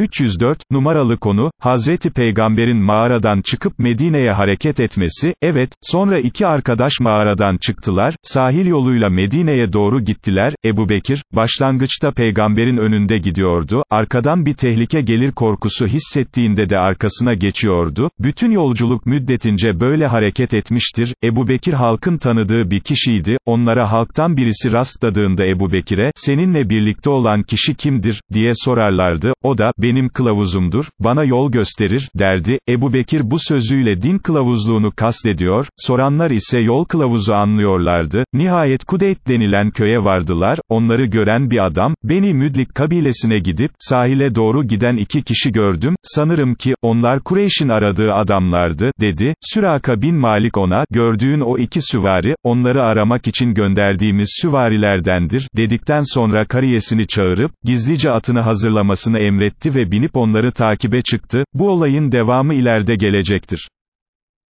304, numaralı konu, Hazreti Peygamber'in mağaradan çıkıp Medine'ye hareket etmesi, evet, sonra iki arkadaş mağaradan çıktılar, sahil yoluyla Medine'ye doğru gittiler, Ebu Bekir, başlangıçta Peygamber'in önünde gidiyordu, arkadan bir tehlike gelir korkusu hissettiğinde de arkasına geçiyordu, bütün yolculuk müddetince böyle hareket etmiştir, Ebu Bekir halkın tanıdığı bir kişiydi, onlara halktan birisi rastladığında Ebu Bekir'e, seninle birlikte olan kişi kimdir, diye sorarlardı, o da, benim kılavuzumdur, bana yol gösterir, derdi, Ebu Bekir bu sözüyle din kılavuzluğunu kastediyor, soranlar ise yol kılavuzu anlıyorlardı, nihayet Kudeyt denilen köye vardılar, onları gören bir adam, Beni Müdlik kabilesine gidip, sahile doğru giden iki kişi gördüm, sanırım ki, onlar Kureyş'in aradığı adamlardı, dedi, Süraka bin Malik ona, gördüğün o iki süvari, onları aramak için gönderdiğimiz süvarilerdendir, dedikten sonra kariyesini çağırıp, gizlice atını hazırlamasını emretti ve binip onları takibe çıktı, bu olayın devamı ileride gelecektir.